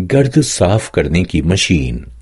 गर्द साफ़ करने की मशीन।